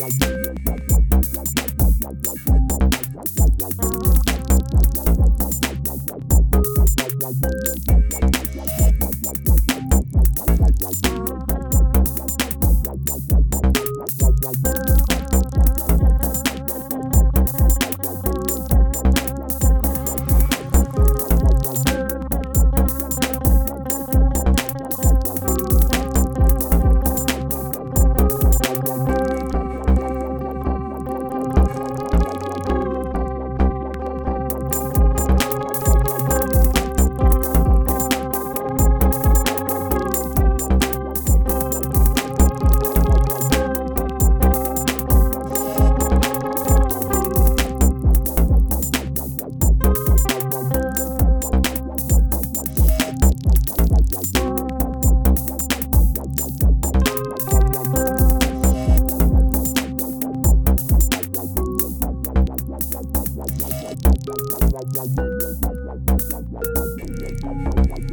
Bye.